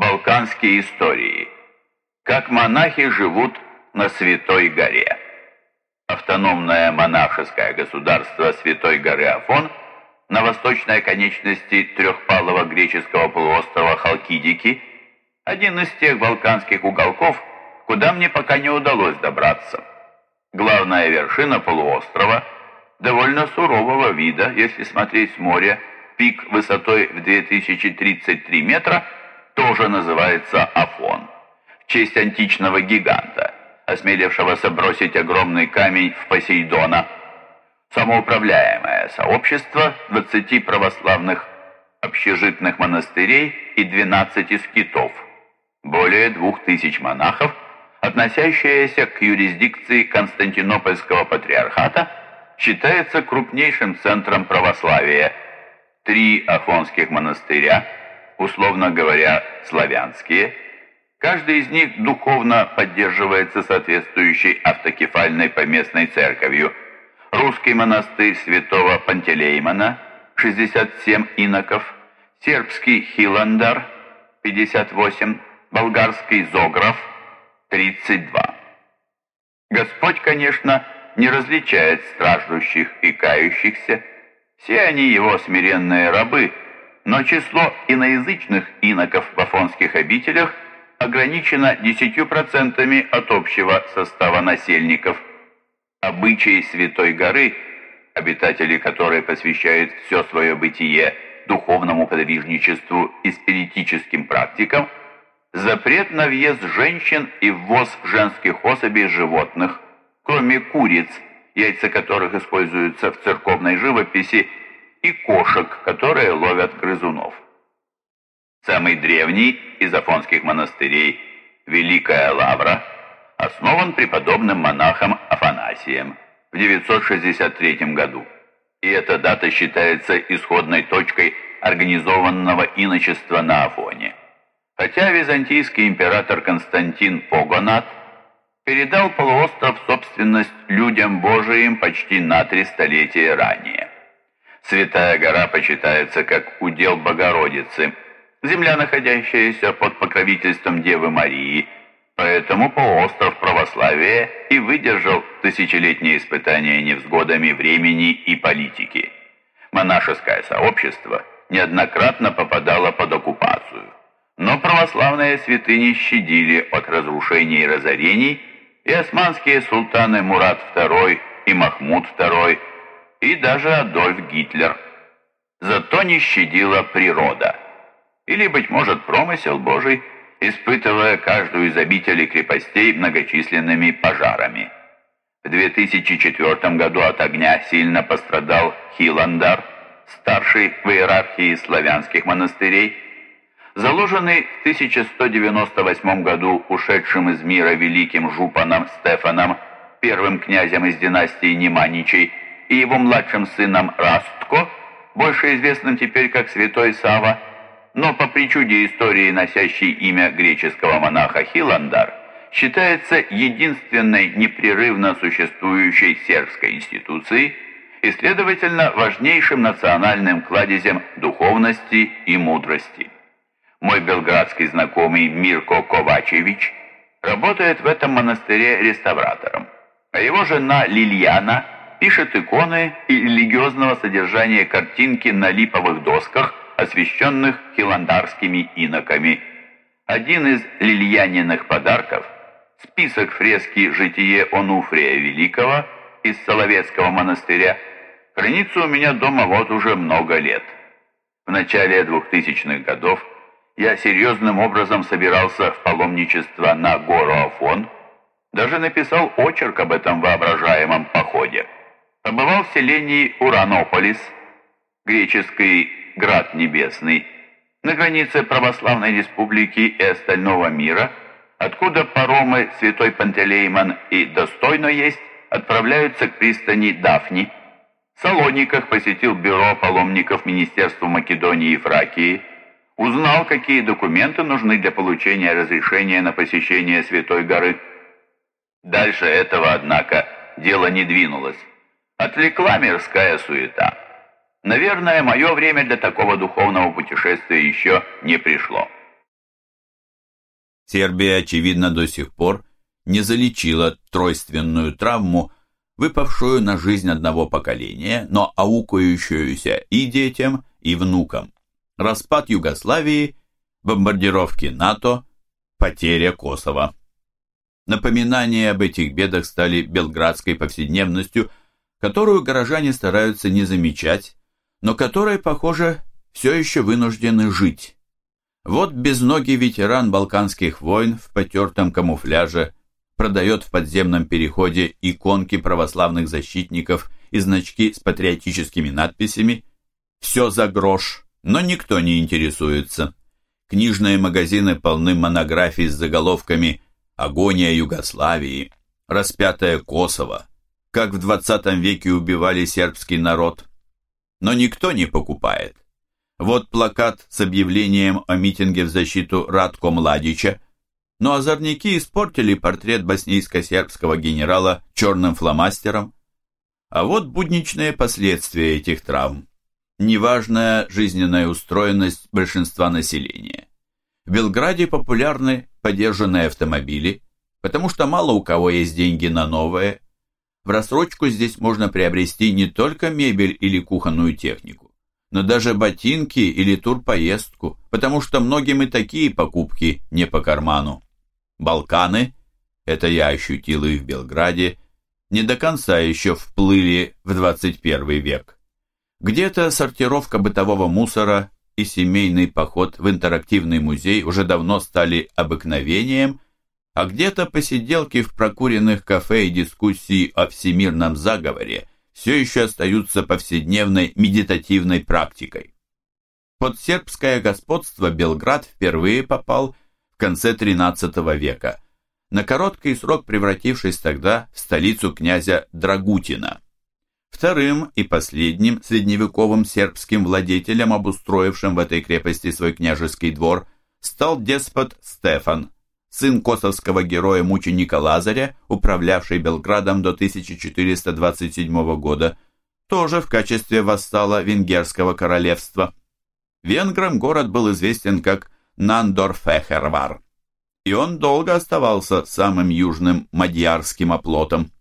Балканские истории. Как монахи живут на Святой горе. Автономное монашеское государство Святой горы Афон на восточной оконечности трехпалого греческого полуострова Халкидики – один из тех балканских уголков, куда мне пока не удалось добраться. Главная вершина полуострова довольно сурового вида, если смотреть с моря, пик высотой в 2033 метра тоже называется Афон, в честь античного гиганта, осмелившегося бросить огромный камень в Посейдона. Самоуправляемое сообщество 20 православных общежитных монастырей и 12 скитов, более двух тысяч монахов, относящееся к юрисдикции Константинопольского патриархата, считается крупнейшим центром православия. Три афонских монастыря, условно говоря, славянские, каждый из них духовно поддерживается соответствующей автокефальной поместной церковью. Русский монастырь святого Пантелеймона, 67 иноков, сербский Хиландар, 58, болгарский Зограф, 32. Господь, конечно, не различает страждущих и кающихся, все они его смиренные рабы, но число иноязычных иноков в афонских обителях ограничено 10% от общего состава насельников. Обычаи Святой горы, обитатели которой посвящают все свое бытие духовному подвижничеству и спиритическим практикам, запрет на въезд женщин и ввоз женских особей животных, кроме куриц, яйца которых используются в церковной живописи, и кошек, которые ловят грызунов. Самый древний из афонских монастырей, Великая Лавра, основан преподобным монахом Афанасием в 963 году. И эта дата считается исходной точкой организованного иночества на Афоне. Хотя византийский император Константин Погонат передал полуостров собственность людям Божиим почти на три столетия ранее. Святая гора почитается как удел Богородицы, земля, находящаяся под покровительством Девы Марии, поэтому полуостров православия и выдержал тысячелетние испытания невзгодами времени и политики. Монашеское сообщество неоднократно попадало под оккупацию. Но православные святыни щадили от разрушений и разорений, и османские султаны Мурат II и Махмуд II, и даже Адольф Гитлер. Зато не щадила природа. Или, быть может, промысел Божий, испытывая каждую из обителей крепостей многочисленными пожарами. В 2004 году от огня сильно пострадал Хиландар, старший в иерархии славянских монастырей, заложенный в 1198 году ушедшим из мира великим жупаном Стефаном, первым князем из династии Неманичей, и его младшим сыном Растко, больше известным теперь как Святой Сава, но по причуде истории, носящей имя греческого монаха Хиландар, считается единственной непрерывно существующей сербской институцией и, следовательно, важнейшим национальным кладезем духовности и мудрости. Мой белградский знакомый Мирко Ковачевич работает в этом монастыре реставратором, а его жена Лильяна пишет иконы и религиозного содержания картинки на липовых досках, освященных хиландарскими иноками. Один из Лильяниных подарков – список фрески «Житие Онуфрия Великого» из Соловецкого монастыря – хранится у меня дома вот уже много лет. В начале 2000-х годов – я серьезным образом собирался в паломничество на гору Афон, даже написал очерк об этом воображаемом походе. Побывал в селении Уранополис, греческий «Град Небесный», на границе Православной Республики и остального мира, откуда паромы Святой Пантелеймон и «Достойно есть» отправляются к пристани Дафни. В Салониках посетил бюро паломников Министерства Македонии и Фракии, Узнал, какие документы нужны для получения разрешения на посещение Святой горы. Дальше этого, однако, дело не двинулось. Отвлекла мирская суета. Наверное, мое время для такого духовного путешествия еще не пришло. Сербия, очевидно, до сих пор не залечила тройственную травму, выпавшую на жизнь одного поколения, но аукающуюся и детям, и внукам. Распад Югославии, бомбардировки НАТО, потеря Косово. Напоминания об этих бедах стали белградской повседневностью, которую горожане стараются не замечать, но которой, похоже, все еще вынуждены жить. Вот безногий ветеран балканских войн в потертом камуфляже продает в подземном переходе иконки православных защитников и значки с патриотическими надписями «Все за грош», но никто не интересуется. Книжные магазины полны монографий с заголовками «Агония Югославии», «Распятое Косово», «Как в 20 веке убивали сербский народ». Но никто не покупает. Вот плакат с объявлением о митинге в защиту Радко Младича, но озорники испортили портрет боснийско-сербского генерала черным фломастером. А вот будничные последствия этих травм. Неважная жизненная устроенность большинства населения. В Белграде популярны подержанные автомобили, потому что мало у кого есть деньги на новые. В рассрочку здесь можно приобрести не только мебель или кухонную технику, но даже ботинки или турпоездку, потому что многим и такие покупки не по карману. Балканы, это я ощутил и в Белграде, не до конца еще вплыли в 21 век. Где-то сортировка бытового мусора и семейный поход в интерактивный музей уже давно стали обыкновением, а где-то посиделки в прокуренных кафе и дискуссии о всемирном заговоре все еще остаются повседневной медитативной практикой. Под сербское господство Белград впервые попал в конце XIII века, на короткий срок превратившись тогда в столицу князя Драгутина. Вторым и последним средневековым сербским владетелем, обустроившим в этой крепости свой княжеский двор, стал деспот Стефан, сын косовского героя-мученика Лазаря, управлявший Белградом до 1427 года, тоже в качестве вассала венгерского королевства. Венграм город был известен как Нандорфехервар, и он долго оставался самым южным мадьярским оплотом.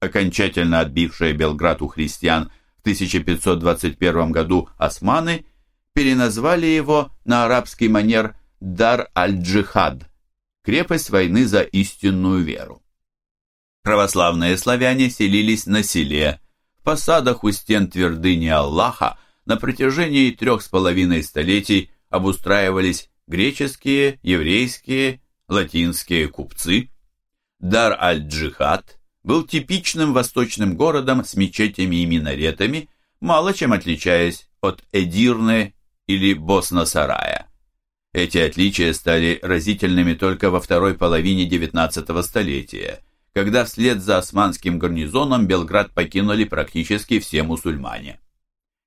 Окончательно отбившие Белград у христиан в 1521 году османы переназвали его на арабский манер Дар-аль-Джихад, крепость войны за истинную веру. Православные славяне селились на селе, в посадах у стен твердыни Аллаха на протяжении трех с половиной столетий обустраивались греческие, еврейские, латинские купцы. Дар-аль-Джихад был типичным восточным городом с мечетями и минаретами, мало чем отличаясь от Эдирны или Босна-Сарая. Эти отличия стали разительными только во второй половине XIX столетия, когда вслед за османским гарнизоном Белград покинули практически все мусульмане.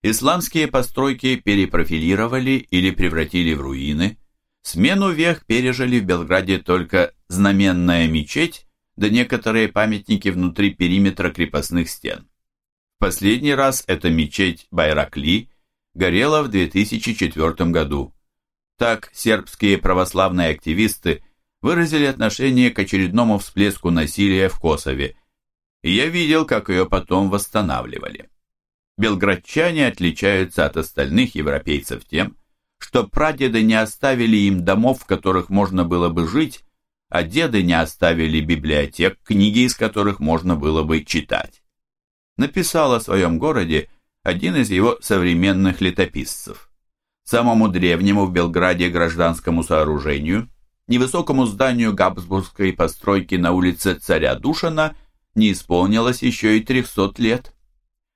Исламские постройки перепрофилировали или превратили в руины. Смену вех пережили в Белграде только знаменная мечеть да некоторые памятники внутри периметра крепостных стен. В последний раз эта мечеть Байракли горела в 2004 году. Так сербские православные активисты выразили отношение к очередному всплеску насилия в Косове, и я видел, как ее потом восстанавливали. Белградчане отличаются от остальных европейцев тем, что прадеды не оставили им домов, в которых можно было бы жить, а деды не оставили библиотек, книги из которых можно было бы читать. Написал о своем городе один из его современных летописцев самому древнему в Белграде гражданскому сооружению, невысокому зданию габсбургской постройки на улице Царя Душана, не исполнилось еще и 300 лет.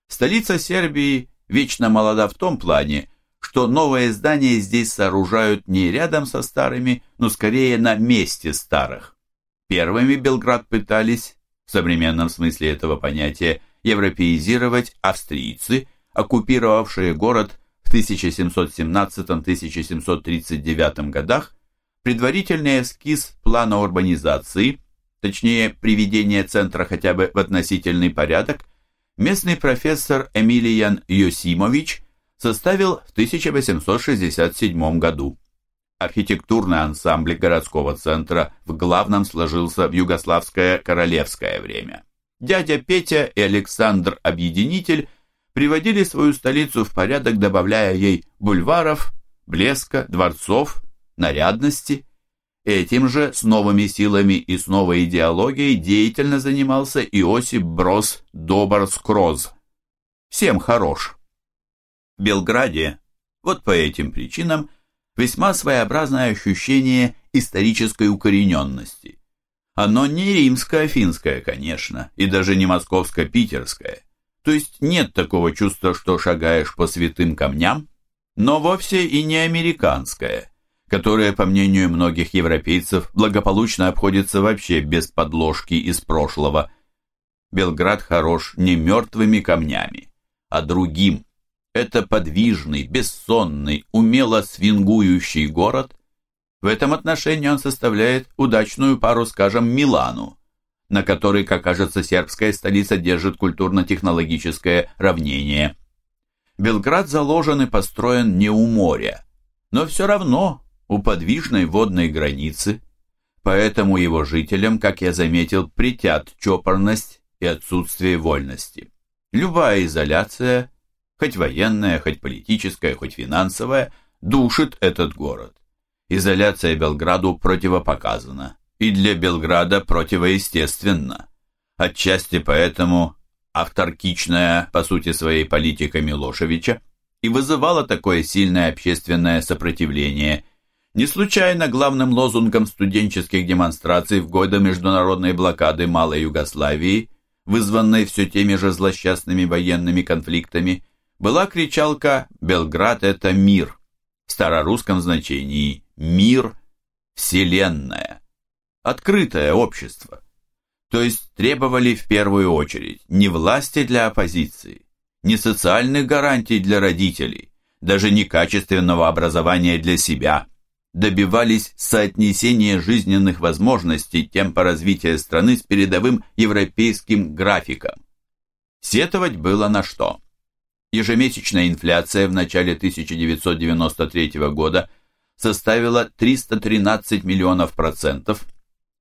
Столица Сербии вечно молода в том плане, что новые здания здесь сооружают не рядом со старыми, но скорее на месте старых. Первыми Белград пытались, в современном смысле этого понятия, европеизировать австрийцы, оккупировавшие город в 1717-1739 годах предварительный эскиз плана урбанизации, точнее приведения центра хотя бы в относительный порядок, местный профессор Эмилиян Йосимович составил в 1867 году. Архитектурный ансамбль городского центра в главном сложился в югославское королевское время. Дядя Петя и Александр Объединитель приводили свою столицу в порядок, добавляя ей бульваров, блеска, дворцов, нарядности. Этим же с новыми силами и с новой идеологией деятельно занимался Иосип Брос Добрскроз. Всем хорош. В Белграде, вот по этим причинам, весьма своеобразное ощущение исторической укорененности. Оно не римско-афинское, конечно, и даже не московско-питерское. То есть нет такого чувства, что шагаешь по святым камням, но вовсе и не американское, которое, по мнению многих европейцев, благополучно обходится вообще без подложки из прошлого. Белград хорош не мертвыми камнями, а другим, это подвижный, бессонный, умело свингующий город. В этом отношении он составляет удачную пару, скажем, Милану, на которой, как кажется, сербская столица держит культурно-технологическое равнение. Белград заложен и построен не у моря, но все равно у подвижной водной границы, поэтому его жителям, как я заметил, притят чопорность и отсутствие вольности. Любая изоляция – хоть военная, хоть политическая, хоть финансовая, душит этот город. Изоляция Белграду противопоказана, и для Белграда противоестественна. Отчасти поэтому авторкичная, по сути своей, политика Милошевича и вызывала такое сильное общественное сопротивление. Не случайно главным лозунгом студенческих демонстраций в годы международной блокады Малой Югославии, вызванной все теми же злосчастными военными конфликтами, была кричалка «Белград – это мир», в старорусском значении «мир», «вселенная», «открытое общество». То есть требовали в первую очередь не власти для оппозиции, не социальных гарантий для родителей, даже не качественного образования для себя, добивались соотнесения жизненных возможностей темпа развития страны с передовым европейским графиком. Сетовать было на что? Ежемесячная инфляция в начале 1993 года составила 313 миллионов процентов.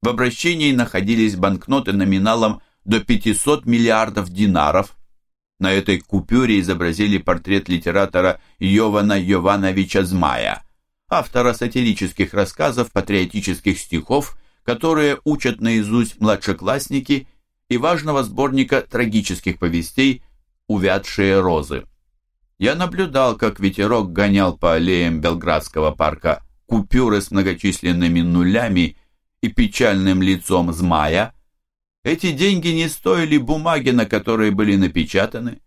В обращении находились банкноты номиналом до 500 миллиардов динаров. На этой купюре изобразили портрет литератора Йована Йовановича Змая, автора сатирических рассказов, патриотических стихов, которые учат наизусть младшеклассники, и важного сборника трагических повестей увядшие розы. Я наблюдал, как ветерок гонял по аллеям Белградского парка купюры с многочисленными нулями и печальным лицом змая. Эти деньги не стоили бумаги, на которой были напечатаны.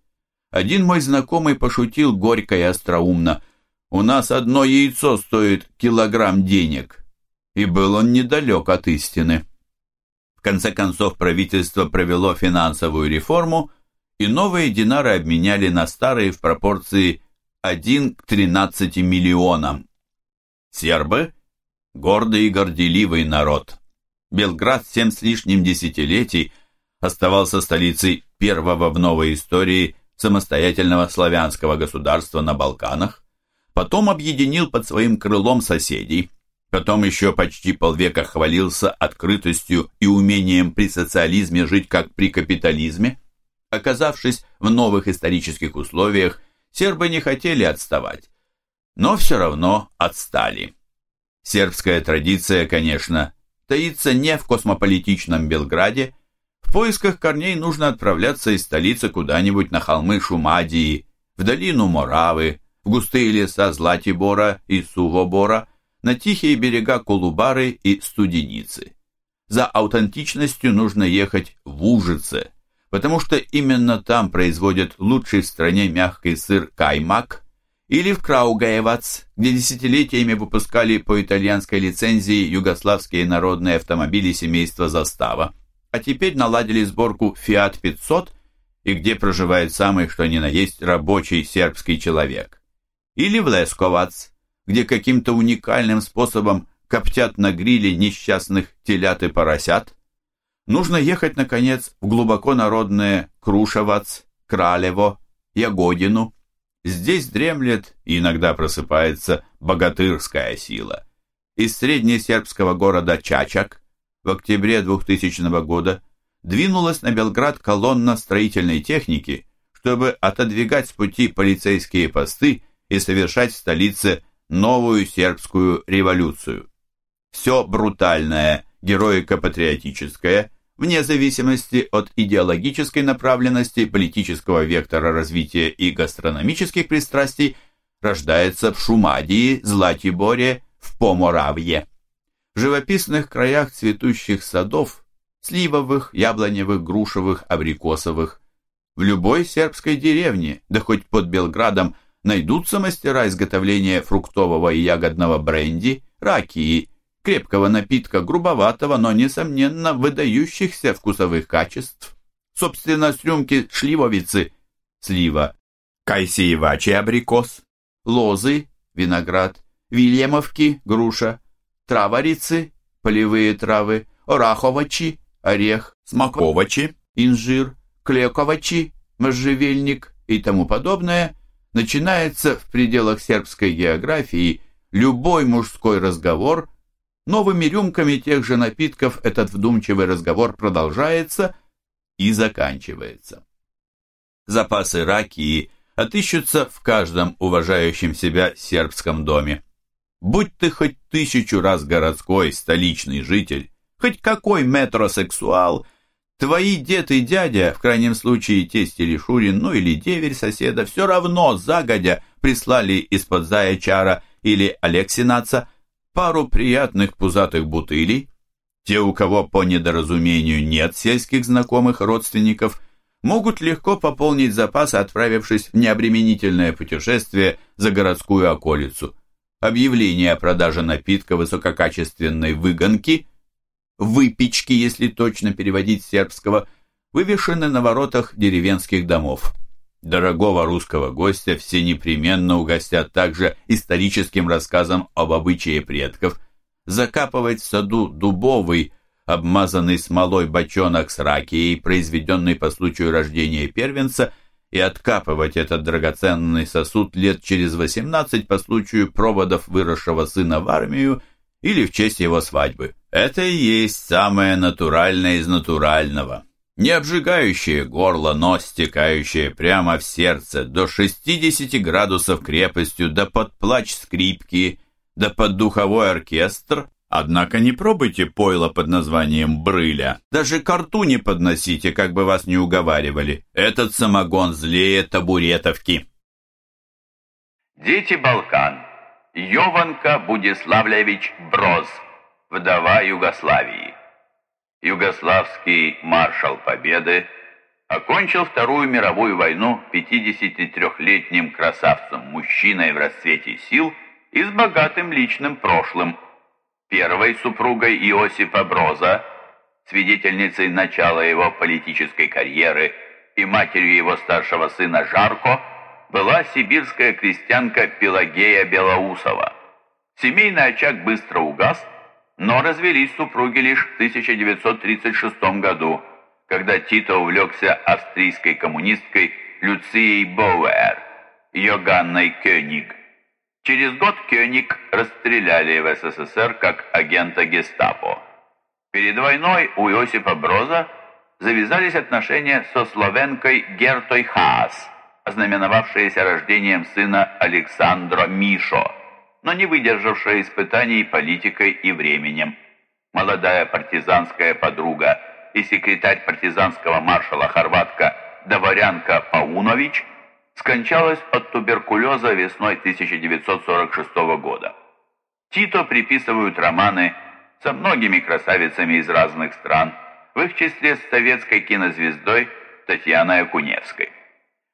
Один мой знакомый пошутил горько и остроумно. «У нас одно яйцо стоит килограмм денег». И был он недалек от истины. В конце концов, правительство провело финансовую реформу, и новые динары обменяли на старые в пропорции 1 к 13 миллионам. Сербы – гордый и горделивый народ. Белград семь с лишним десятилетий оставался столицей первого в новой истории самостоятельного славянского государства на Балканах, потом объединил под своим крылом соседей, потом еще почти полвека хвалился открытостью и умением при социализме жить как при капитализме, Оказавшись в новых исторических условиях, сербы не хотели отставать, но все равно отстали. Сербская традиция, конечно, таится не в космополитичном Белграде, в поисках корней нужно отправляться из столицы куда-нибудь на холмы Шумадии, в долину Моравы, в густые леса Златибора и Сувобора, на тихие берега Кулубары и Студеницы. За аутентичностью нужно ехать в Ужице, потому что именно там производят лучший в стране мягкий сыр каймак, или в Краугаевац, где десятилетиями выпускали по итальянской лицензии югославские народные автомобили семейства Застава, а теперь наладили сборку Fiat 500 и где проживает самый что ни на есть рабочий сербский человек. Или в Лесковац, где каким-то уникальным способом коптят на гриле несчастных телят и поросят, Нужно ехать, наконец, в глубоко народное Крушевац, Кралево, Ягодину. Здесь дремлет и иногда просыпается богатырская сила. из среднесербского города Чачак в октябре 2000 года двинулась на Белград колонна строительной техники, чтобы отодвигать с пути полицейские посты и совершать в столице новую сербскую революцию. Все брутальное, героико-патриотическое, вне зависимости от идеологической направленности, политического вектора развития и гастрономических пристрастий, рождается в Шумадии, Златиборе, в Поморавье. В живописных краях цветущих садов, сливовых, яблоневых, грушевых, абрикосовых, в любой сербской деревне, да хоть под Белградом, найдутся мастера изготовления фруктового и ягодного бренди, ракии, крепкого напитка, грубоватого, но, несомненно, выдающихся вкусовых качеств. Собственно, с рюмки шливовицы, слива, кайсиевачий абрикос, лозы, виноград, Вильямовки, груша, траварицы, полевые травы, ораховачи, орех, смоковачи, инжир, клековачи, можжевельник и тому подобное, начинается в пределах сербской географии любой мужской разговор, новыми рюмками тех же напитков этот вдумчивый разговор продолжается и заканчивается. Запасы ракии отыщутся в каждом уважающем себя сербском доме. Будь ты хоть тысячу раз городской, столичный житель, хоть какой метросексуал, твои дед и дядя, в крайнем случае тесть или Шурин, ну или деверь соседа, все равно загодя прислали из-под Заячара или Алексинаца пару приятных пузатых бутылей. Те, у кого по недоразумению нет сельских знакомых родственников, могут легко пополнить запасы, отправившись в необременительное путешествие за городскую околицу объявление о продаже напитка высококачественной выгонки, выпечки, если точно переводить с сербского, вывешены на воротах деревенских домов. Дорогого русского гостя все непременно угостят также историческим рассказом об обычае предков, закапывать в саду дубовый, обмазанный смолой бочонок с ракией, произведенный по случаю рождения первенца – и откапывать этот драгоценный сосуд лет через 18 по случаю проводов выросшего сына в армию или в честь его свадьбы. Это и есть самое натуральное из натурального. Не обжигающее горло, но стекающее прямо в сердце до 60 градусов крепостью, да под плач скрипки, да под духовой оркестр, Однако не пробуйте пойло под названием брыля. Даже карту не подносите, как бы вас не уговаривали. Этот самогон злее табуретовки. Дети Балкан. Йованка Будиславлевич Броз, вдова Югославии. Югославский маршал Победы окончил Вторую мировую войну 53-летним красавцем-мужчиной в расцвете сил и с богатым личным прошлым – Первой супругой Иосифа Броза, свидетельницей начала его политической карьеры и матерью его старшего сына Жарко, была сибирская крестьянка Пелагея Белоусова. Семейный очаг быстро угас, но развелись супруги лишь в 1936 году, когда Тито увлекся австрийской коммунисткой Люцией Боуэр, Йоганной Кёниг. Через год Кёник расстреляли в СССР как агента гестапо. Перед войной у Иосифа Броза завязались отношения со словенкой Гертой Хаас, ознаменовавшиеся рождением сына Александра Мишо, но не выдержавшая испытаний политикой и временем. Молодая партизанская подруга и секретарь партизанского маршала Хорватка Доворянка Паунович – скончалась от туберкулеза весной 1946 года. Тито приписывают романы со многими красавицами из разных стран, в их числе с советской кинозвездой Татьяной Акуневской.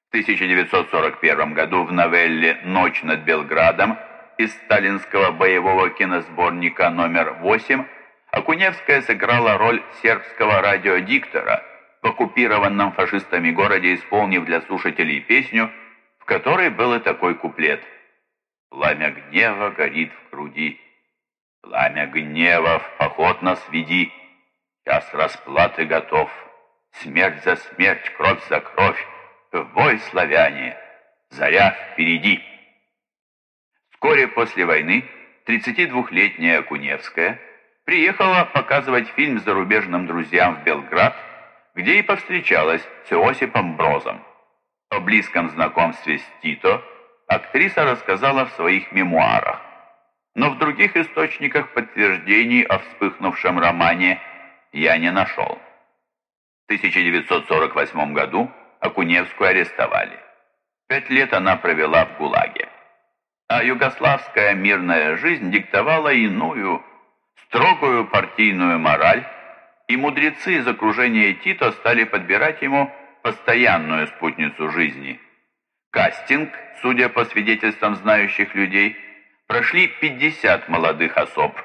В 1941 году в новелле «Ночь над Белградом» из сталинского боевого киносборника номер 8 Акуневская сыграла роль сербского радиодиктора – в оккупированном фашистами городе, исполнив для слушателей песню, в которой был и такой куплет. «Пламя гнева горит в груди, пламя гнева в поход нас веди, час расплаты готов, смерть за смерть, кровь за кровь, в бой, славяне, заря впереди». Вскоре после войны 32-летняя Куневская приехала показывать фильм зарубежным друзьям в Белград, где и повстречалась с Иосипом Брозом. О близком знакомстве с Тито актриса рассказала в своих мемуарах, но в других источниках подтверждений о вспыхнувшем романе я не нашел. В 1948 году Акуневскую арестовали. Пять лет она провела в ГУЛАГе. А югославская мирная жизнь диктовала иную, строгую партийную мораль, и мудрецы из окружения Тито стали подбирать ему постоянную спутницу жизни. Кастинг, судя по свидетельствам знающих людей, прошли 50 молодых особ.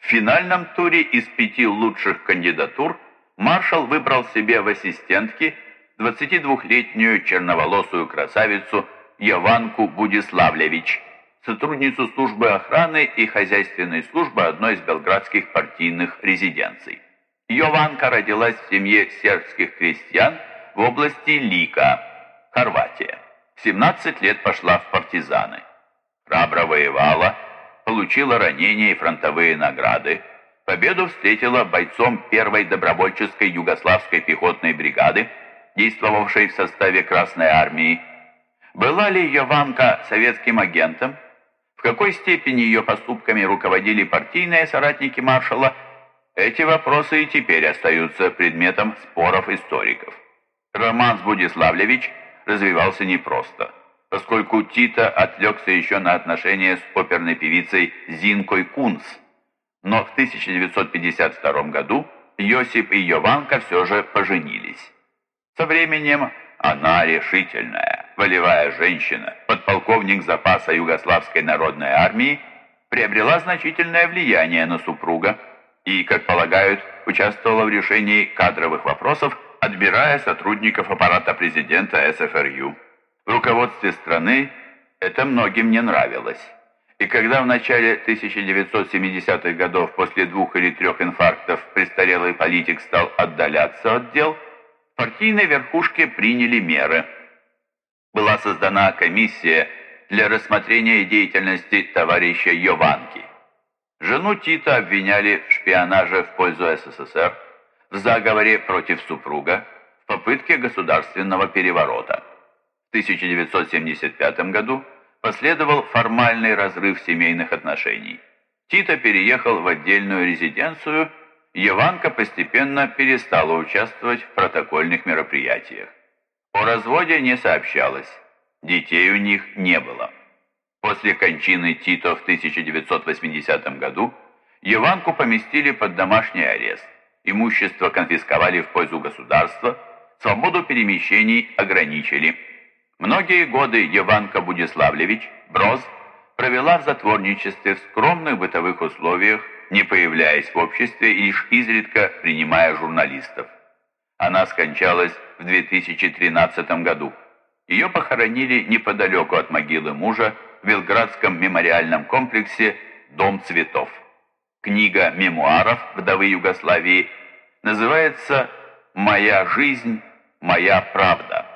В финальном туре из пяти лучших кандидатур маршал выбрал себе в ассистентки 22-летнюю черноволосую красавицу Яванку Будиславлевич, сотрудницу службы охраны и хозяйственной службы одной из белградских партийных резиденций. Йованка родилась в семье сербских крестьян в области Лика, Хорватия. В 17 лет пошла в партизаны. Храбро воевала, получила ранения и фронтовые награды. Победу встретила бойцом первой добровольческой югославской пехотной бригады, действовавшей в составе Красной армии. Была ли Йованка советским агентом? В какой степени ее поступками руководили партийные соратники маршала? Эти вопросы и теперь остаются предметом споров историков. Роман Будиславлевич развивался непросто, поскольку Тита отвлекся еще на отношения с оперной певицей Зинкой Кунс. Но в 1952 году Йосип и Йованка все же поженились. Со временем она решительная, волевая женщина, подполковник запаса Югославской народной армии, приобрела значительное влияние на супруга и, как полагают, участвовала в решении кадровых вопросов отбирая сотрудников аппарата президента СФРЮ. В руководстве страны это многим не нравилось. И когда в начале 1970-х годов после двух или трех инфарктов престарелый политик стал отдаляться от дел, партийной верхушке приняли меры. Была создана комиссия для рассмотрения деятельности товарища Йованки. Жену Тита обвиняли в шпионаже в пользу СССР, в заговоре против супруга, в попытке государственного переворота. В 1975 году последовал формальный разрыв семейных отношений. Тита переехал в отдельную резиденцию, Еванка постепенно перестала участвовать в протокольных мероприятиях. О разводе не сообщалось, детей у них не было. После кончины Тито в 1980 году Еванку поместили под домашний арест имущество конфисковали в пользу государства, свободу перемещений ограничили. Многие годы Еванка Будиславлевич, Броз, провела в затворничестве в скромных бытовых условиях, не появляясь в обществе и лишь изредка принимая журналистов. Она скончалась в 2013 году. Ее похоронили неподалеку от могилы мужа в Белградском мемориальном комплексе «Дом цветов». Книга мемуаров вдовы Югославии называется «Моя жизнь, моя правда».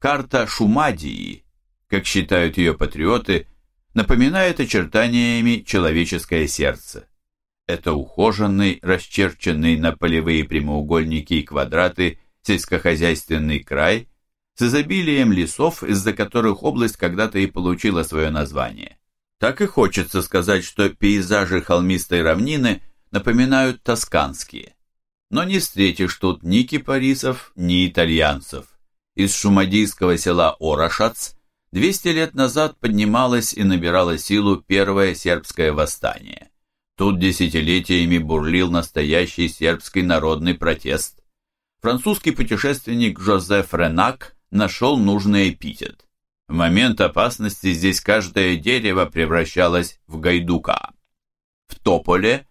Карта Шумадии, как считают ее патриоты, напоминает очертаниями человеческое сердце. Это ухоженный, расчерченный на полевые прямоугольники и квадраты сельскохозяйственный край с изобилием лесов, из-за которых область когда-то и получила свое название. Так и хочется сказать, что пейзажи холмистой равнины напоминают тосканские. Но не встретишь тут ни кипарисов, ни итальянцев. Из шумадийского села Орошац 200 лет назад поднималось и набирало силу первое сербское восстание. Тут десятилетиями бурлил настоящий сербский народный протест. Французский путешественник Жозеф Ренак нашел нужный эпитет. В момент опасности здесь каждое дерево превращалось в гайдука. В Тополе,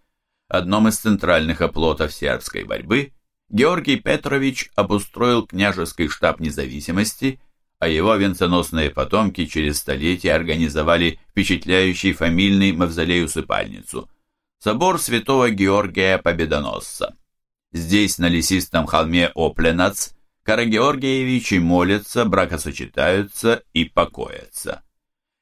одном из центральных оплотов сербской борьбы, Георгий Петрович обустроил княжеский штаб независимости, а его венценосные потомки через столетия организовали впечатляющий фамильный мавзолей-усыпальницу – собор святого Георгия Победоносца. Здесь, на лесистом холме Опленац, Карагеоргиевичи молятся, бракосочетаются и покоятся.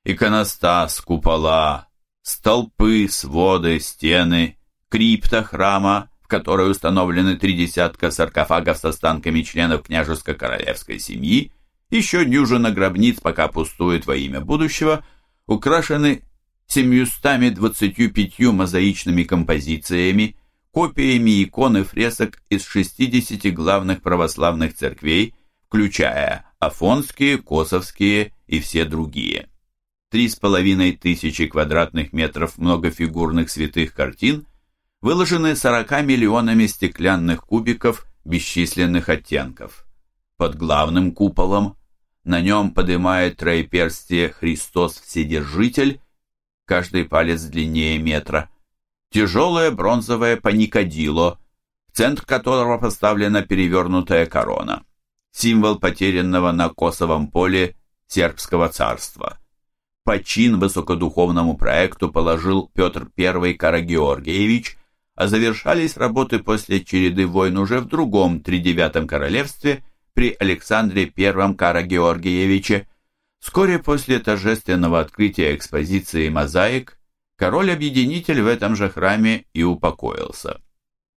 Иконостас, купола, столпы, своды, стены, крипта храма, в которой установлены три десятка саркофагов с останками членов княжеско-королевской семьи, еще дюжина гробниц пока пустует во имя будущего, украшены 725 мозаичными композициями, копиями икон и фресок из 60 главных православных церквей, включая Афонские, Косовские и все другие. Три с половиной тысячи квадратных метров многофигурных святых картин выложены 40 миллионами стеклянных кубиков бесчисленных оттенков. Под главным куполом на нем поднимает троеперстие Христос Вседержитель, каждый палец длиннее метра, тяжелое бронзовое паникадило, в центр которого поставлена перевернутая корона, символ потерянного на Косовом поле сербского царства. Почин высокодуховному проекту положил Петр I Карагеоргиевич, а завершались работы после череды войн уже в другом тридевятом королевстве при Александре I Карагеоргиевиче. Вскоре после торжественного открытия экспозиции мозаик король-объединитель в этом же храме и упокоился.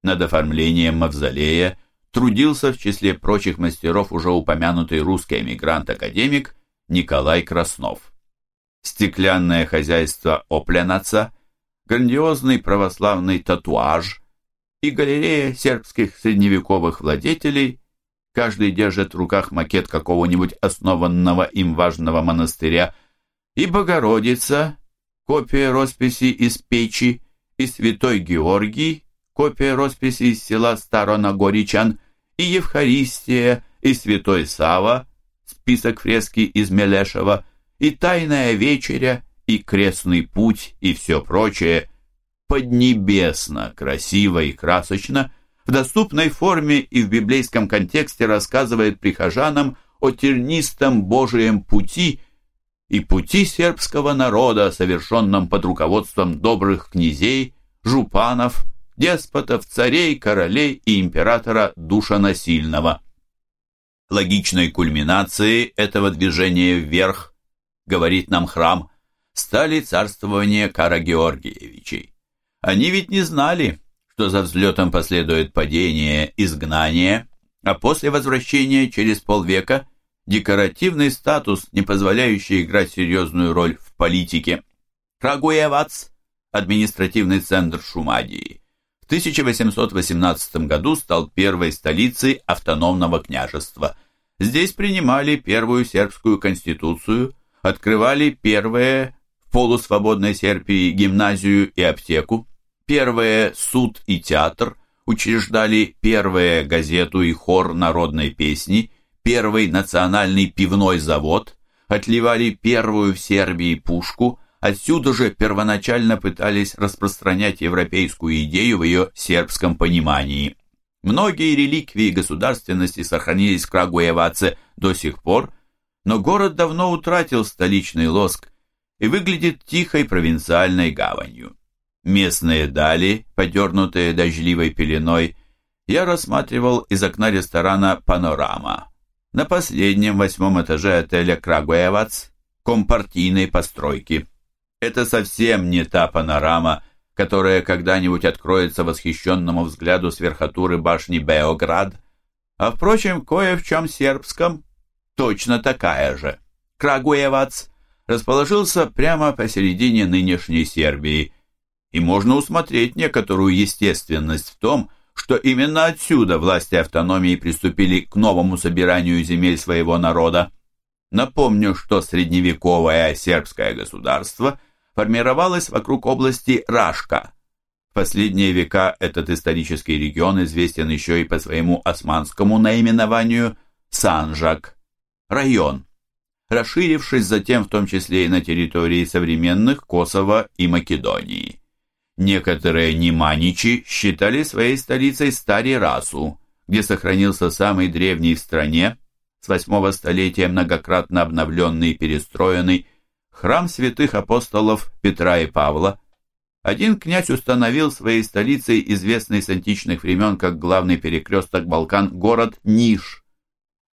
Над оформлением мавзолея трудился в числе прочих мастеров уже упомянутый русский эмигрант-академик Николай Краснов. Стеклянное хозяйство Опленаца, грандиозный православный татуаж и галерея сербских средневековых владетелей, каждый держит в руках макет какого-нибудь основанного им важного монастыря, и Богородица, копия росписи из печи, и Святой Георгий, копия росписи из села Старонагоричан, и Евхаристия, и Святой Сава, список фрески из Мелешева, и Тайная вечеря, и Крестный путь, и все прочее, поднебесно, красиво и красочно, в доступной форме и в библейском контексте рассказывает прихожанам о тернистом Божием пути и пути сербского народа, совершенном под руководством добрых князей, жупанов, деспотов, царей, королей и императора душонасильного. Логичной кульминацией этого движения вверх, говорит нам храм, стали царствования Карагеоргиевичей. Они ведь не знали, что за взлетом последует падение, изгнание, а после возвращения через полвека декоративный статус, не позволяющий играть серьезную роль в политике. Крагуевац, административный центр Шумадии, в 1818 году стал первой столицей автономного княжества. Здесь принимали первую сербскую конституцию, открывали первые в полусвободной Сербии гимназию и аптеку, первые суд и театр, учреждали первые газету и хор народной песни, первый национальный пивной завод, отливали первую в Сербии пушку, отсюда же первоначально пытались распространять европейскую идею в ее сербском понимании. Многие реликвии государственности сохранились в Крагуеваце до сих пор, но город давно утратил столичный лоск и выглядит тихой провинциальной гаванью. Местные дали, подернутые дождливой пеленой, я рассматривал из окна ресторана «Панорама». На последнем восьмом этаже отеля «Крагуэвац» компартийной постройки. Это совсем не та панорама, которая когда-нибудь откроется восхищенному взгляду с верхотуры башни Београд, а, впрочем, кое в чем сербском точно такая же. Крагуевац расположился прямо посередине нынешней Сербии, и можно усмотреть некоторую естественность в том, что именно отсюда власти автономии приступили к новому собиранию земель своего народа. Напомню, что средневековое сербское государство формировалось вокруг области Рашка. В последние века этот исторический регион известен еще и по своему османскому наименованию Санжак, район, расширившись затем в том числе и на территории современных Косово и Македонии. Некоторые неманичи считали своей столицей Стари-Расу, где сохранился самый древний в стране, с восьмого столетия многократно обновленный и перестроенный, храм святых апостолов Петра и Павла. Один князь установил своей столицей известный с античных времен как главный перекресток Балкан город Ниш.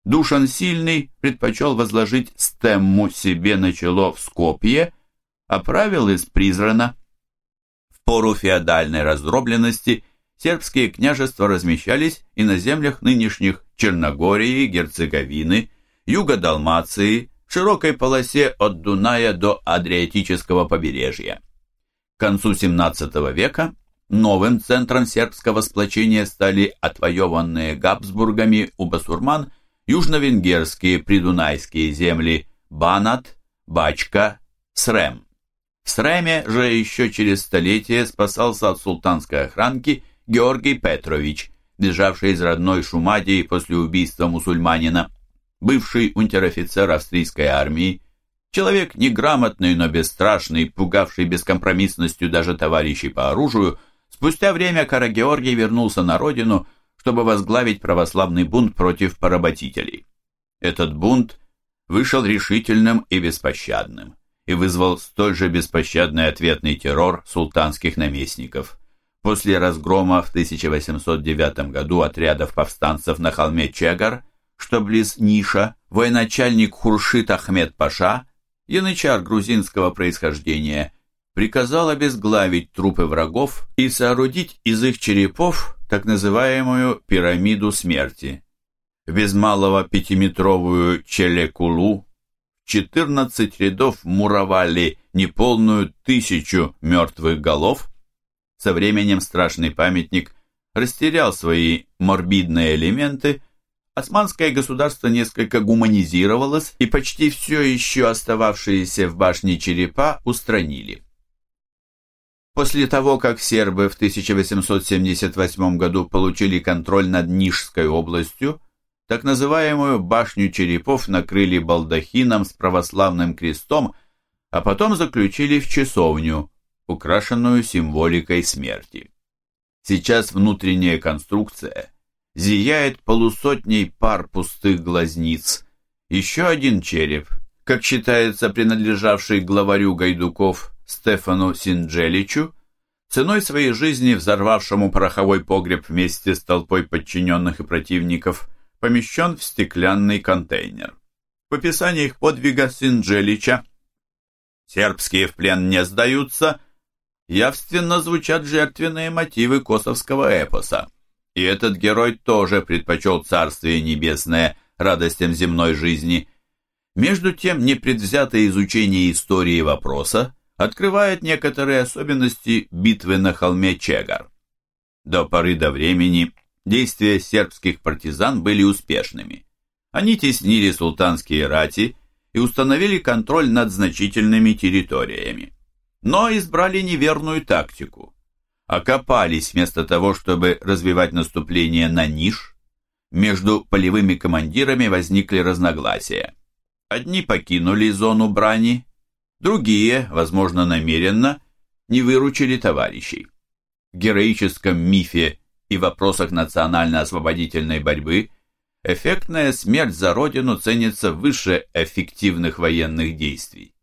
Душан Сильный предпочел возложить стемму себе на чело в Скопье, а правил из Призрана. Пору феодальной раздробленности сербские княжества размещались и на землях нынешних Черногории, Герцеговины, юга Далмации, в широкой полосе от Дуная до Адриатического побережья. К концу XVII века новым центром сербского сплочения стали отвоеванные Габсбургами у басурман южно-венгерские придунайские земли Банат, Бачка, Срем. Среме же еще через столетие спасался от султанской охранки Георгий Петрович, бежавший из родной Шумадии после убийства мусульманина бывший унтер-офицер австрийской армии, человек неграмотный, но бесстрашный, пугавший бескомпромиссностью даже товарищей по оружию, спустя время Карагеоргий вернулся на родину, чтобы возглавить православный бунт против поработителей. Этот бунт вышел решительным и беспощадным и вызвал столь же беспощадный ответный террор султанских наместников. После разгрома в 1809 году отрядов повстанцев на холме Чегар что близ Ниша военачальник Хуршит Ахмед Паша, янычар грузинского происхождения, приказал обезглавить трупы врагов и соорудить из их черепов так называемую пирамиду смерти. В без малого пятиметровую челекулу 14 рядов муровали неполную тысячу мертвых голов. Со временем страшный памятник растерял свои морбидные элементы османское государство несколько гуманизировалось, и почти все еще остававшиеся в башне черепа устранили. После того, как сербы в 1878 году получили контроль над Нижской областью, так называемую башню черепов накрыли балдахином с православным крестом, а потом заключили в часовню, украшенную символикой смерти. Сейчас внутренняя конструкция – зияет полусотней пар пустых глазниц. Еще один череп, как считается принадлежавший главарю гайдуков Стефану Синджеличу, ценой своей жизни взорвавшему пороховой погреб вместе с толпой подчиненных и противников, помещен в стеклянный контейнер. В их подвига Синджелича «Сербские в плен не сдаются» явственно звучат жертвенные мотивы косовского эпоса. И этот герой тоже предпочел Царствие Небесное радостям земной жизни. Между тем, непредвзятое изучение истории вопроса открывает некоторые особенности битвы на холме Чегар. До поры до времени действия сербских партизан были успешными. Они теснили султанские рати и установили контроль над значительными территориями. Но избрали неверную тактику окопались вместо того, чтобы развивать наступление на ниш. Между полевыми командирами возникли разногласия. Одни покинули зону брани, другие, возможно намеренно, не выручили товарищей. В героическом мифе и вопросах национально-освободительной борьбы эффектная смерть за родину ценится выше эффективных военных действий.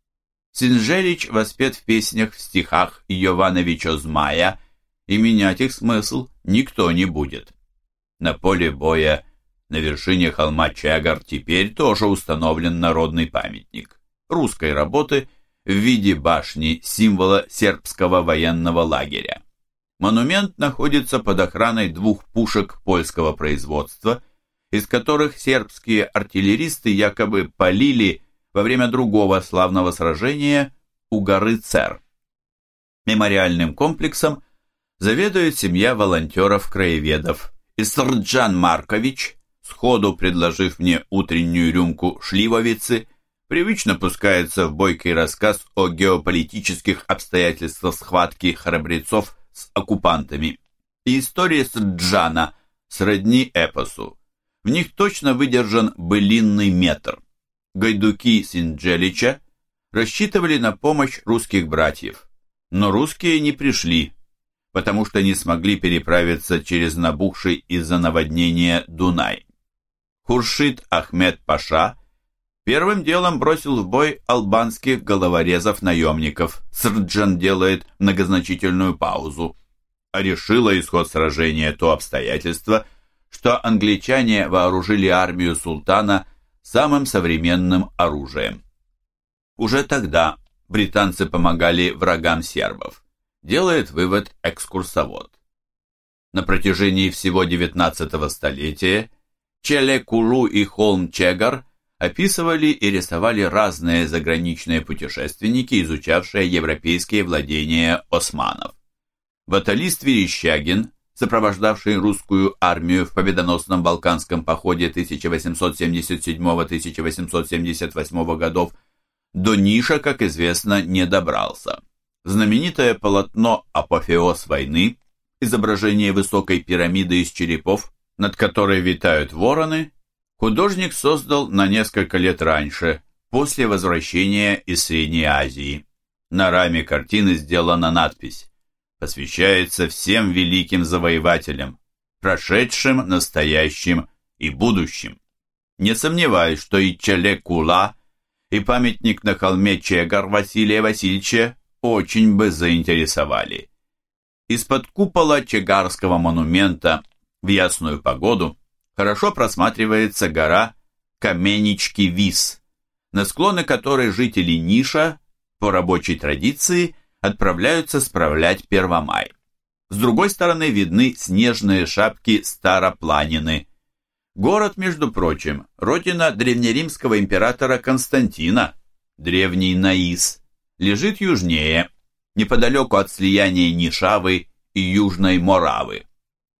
Синжелич воспет в песнях в стихах Йовановича Змая и менять их смысл никто не будет. На поле боя на вершине холма Чагар теперь тоже установлен народный памятник русской работы в виде башни, символа сербского военного лагеря. Монумент находится под охраной двух пушек польского производства, из которых сербские артиллеристы якобы полили во время другого славного сражения у горы Цер. Мемориальным комплексом заведует семья волонтеров-краеведов. И Срджан Маркович, сходу предложив мне утреннюю рюмку шливовицы, привычно пускается в бойкий рассказ о геополитических обстоятельствах схватки храбрецов с оккупантами. И история Срджана сродни эпосу. В них точно выдержан былинный метр. Гайдуки Синджелича рассчитывали на помощь русских братьев, но русские не пришли, потому что не смогли переправиться через набухший из-за наводнения Дунай. Хуршит Ахмед Паша первым делом бросил в бой албанских головорезов-наемников. Срджан делает многозначительную паузу. А решило исход сражения то обстоятельство, что англичане вооружили армию султана самым современным оружием. Уже тогда британцы помогали врагам сербов, делает вывод экскурсовод. На протяжении всего XIX столетия Челекулу и Холм Чегар описывали и рисовали разные заграничные путешественники, изучавшие европейские владения османов. Баталист Верещагин, сопровождавший русскую армию в победоносном Балканском походе 1877-1878 годов, до Ниша, как известно, не добрался. Знаменитое полотно «Апофеоз войны», изображение высокой пирамиды из черепов, над которой витают вороны, художник создал на несколько лет раньше, после возвращения из Средней Азии. На раме картины сделана надпись «Посвящается всем великим завоевателям, прошедшим, настоящим и будущим». Не сомневаюсь, что и Челекула, и памятник на холме Чегар Василия Васильевича очень бы заинтересовали. Из-под купола Чегарского монумента в ясную погоду хорошо просматривается гора Каменички-Вис, на склоны которой жители Ниша по рабочей традиции отправляются справлять Первомай. С другой стороны видны снежные шапки Старопланины. Город, между прочим, родина древнеримского императора Константина, древний Наис, лежит южнее, неподалеку от слияния Нишавы и Южной Моравы.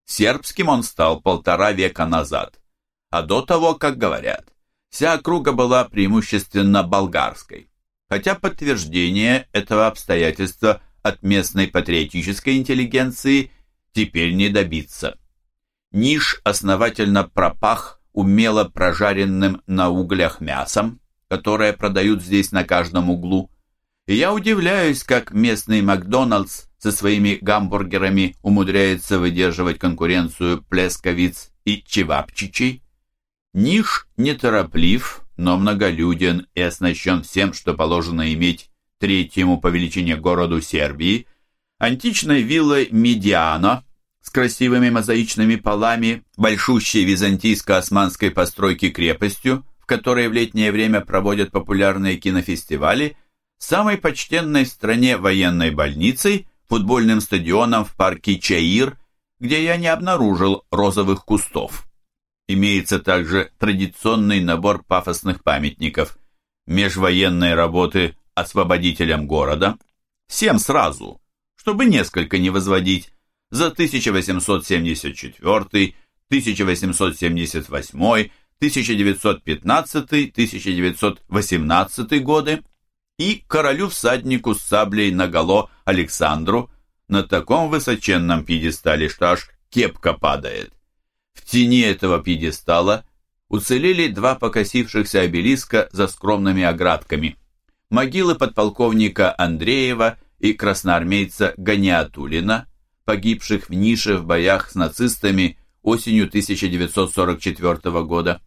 Сербским он стал полтора века назад, а до того, как говорят, вся округа была преимущественно болгарской, хотя подтверждение этого обстоятельства от местной патриотической интеллигенции теперь не добиться. Ниш основательно пропах умело прожаренным на углях мясом, которое продают здесь на каждом углу, и я удивляюсь, как местный Макдоналдс со своими гамбургерами умудряется выдерживать конкуренцию плесковиц и чевапчичей. Ниш нетороплив, но многолюден и оснащен всем, что положено иметь третьему по величине городу Сербии, античной виллой Медиано с красивыми мозаичными полами, большущей византийско-османской постройки крепостью, в которой в летнее время проводят популярные кинофестивали – самой почтенной в стране военной больницей, футбольным стадионом в парке Чаир, где я не обнаружил розовых кустов. Имеется также традиционный набор пафосных памятников, межвоенной работы освободителям города, всем сразу, чтобы несколько не возводить, за 1874, 1878, 1915, 1918 годы, и королю-всаднику с саблей наголо Александру на таком высоченном пьедестале, что аж кепка падает. В тени этого пьедестала уцелели два покосившихся обелиска за скромными оградками. Могилы подполковника Андреева и красноармейца Ганиатулина, погибших в нише в боях с нацистами осенью 1944 года.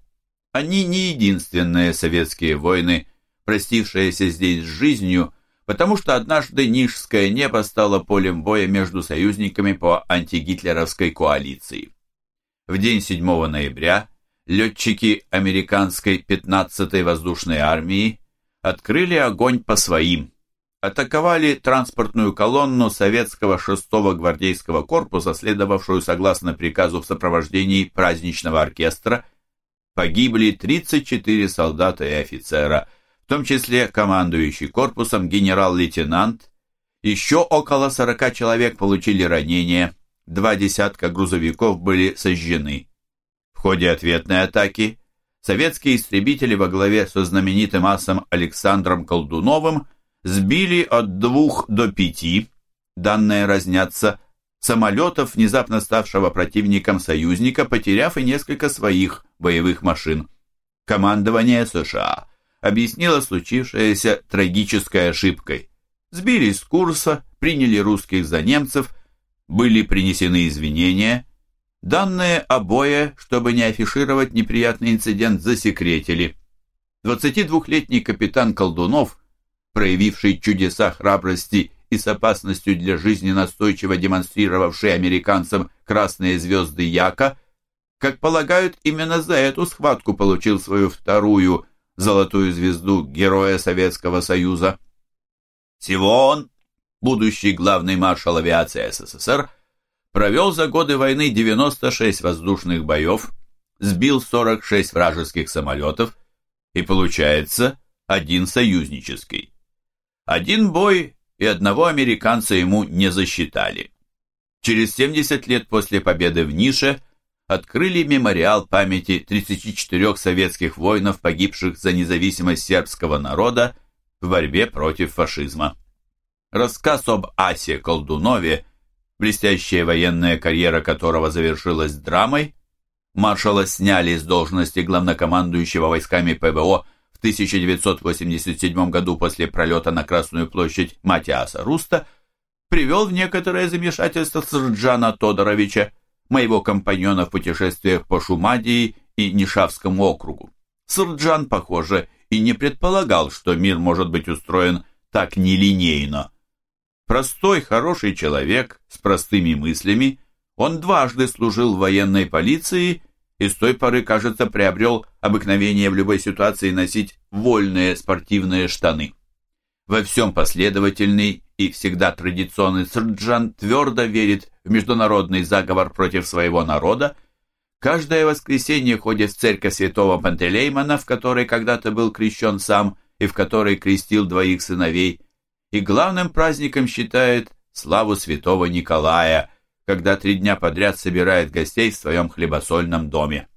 Они не единственные советские войны, простившаяся здесь с жизнью, потому что однажды Нижское небо стало полем боя между союзниками по антигитлеровской коалиции. В день 7 ноября летчики американской 15-й воздушной армии открыли огонь по своим, атаковали транспортную колонну советского 6-го гвардейского корпуса, следовавшую согласно приказу в сопровождении праздничного оркестра, погибли 34 солдата и офицера – в том числе командующий корпусом генерал-лейтенант. Еще около 40 человек получили ранения, два десятка грузовиков были сожжены. В ходе ответной атаки советские истребители во главе со знаменитым асом Александром Колдуновым сбили от двух до пяти, данные разнятся, самолетов, внезапно ставшего противником союзника, потеряв и несколько своих боевых машин. Командование США объяснила случившееся трагической ошибкой. Сбились с курса, приняли русских за немцев, были принесены извинения. Данные обои, чтобы не афишировать неприятный инцидент, засекретили. 22-летний капитан Колдунов, проявивший чудеса храбрости и с опасностью для жизни настойчиво демонстрировавший американцам красные звезды Яка, Как полагают, именно за эту схватку получил свою вторую золотую звезду Героя Советского Союза. Всего он, будущий главный маршал авиации СССР, провел за годы войны 96 воздушных боев, сбил 46 вражеских самолетов и, получается, один союзнический. Один бой и одного американца ему не засчитали. Через 70 лет после победы в Нише открыли мемориал памяти 34 советских воинов, погибших за независимость сербского народа в борьбе против фашизма. Рассказ об Асе Колдунове, блестящая военная карьера которого завершилась драмой, маршала сняли с должности главнокомандующего войсками ПВО в 1987 году после пролета на Красную площадь Матиаса Руста, привел в некоторое замешательство Срджана Тодоровича, моего компаньона в путешествиях по Шумадии и Нишавскому округу. Срджан, похоже, и не предполагал, что мир может быть устроен так нелинейно. Простой, хороший человек с простыми мыслями, он дважды служил в военной полиции и с той поры, кажется, приобрел обыкновение в любой ситуации носить вольные спортивные штаны. Во всем последовательный и всегда традиционный Срджан твердо верит в международный заговор против своего народа, каждое воскресенье ходит в церковь святого Пантелеймона, в которой когда-то был крещен сам и в которой крестил двоих сыновей, и главным праздником считает славу святого Николая, когда три дня подряд собирает гостей в своем хлебосольном доме.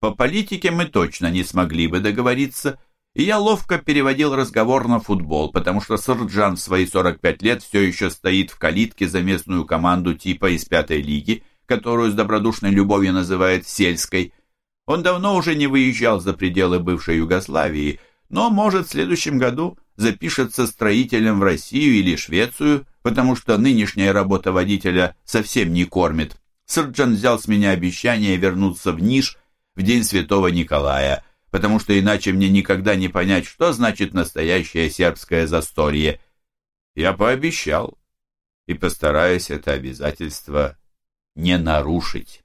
По политике мы точно не смогли бы договориться, и я ловко переводил разговор на футбол, потому что Сырджан в свои 45 лет все еще стоит в калитке за местную команду типа из пятой лиги, которую с добродушной любовью называет сельской. Он давно уже не выезжал за пределы бывшей Югославии, но, может, в следующем году запишется строителем в Россию или Швецию, потому что нынешняя работа водителя совсем не кормит. Сырджан взял с меня обещание вернуться в Ниш в день Святого Николая, потому что иначе мне никогда не понять, что значит настоящее сербское застолье. Я пообещал и постараюсь это обязательство не нарушить.